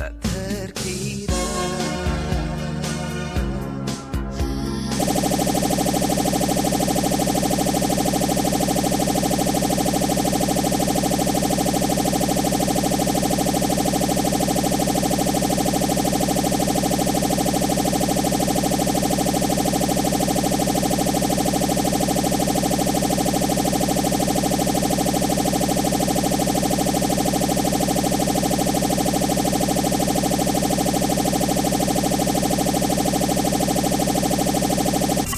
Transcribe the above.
that key.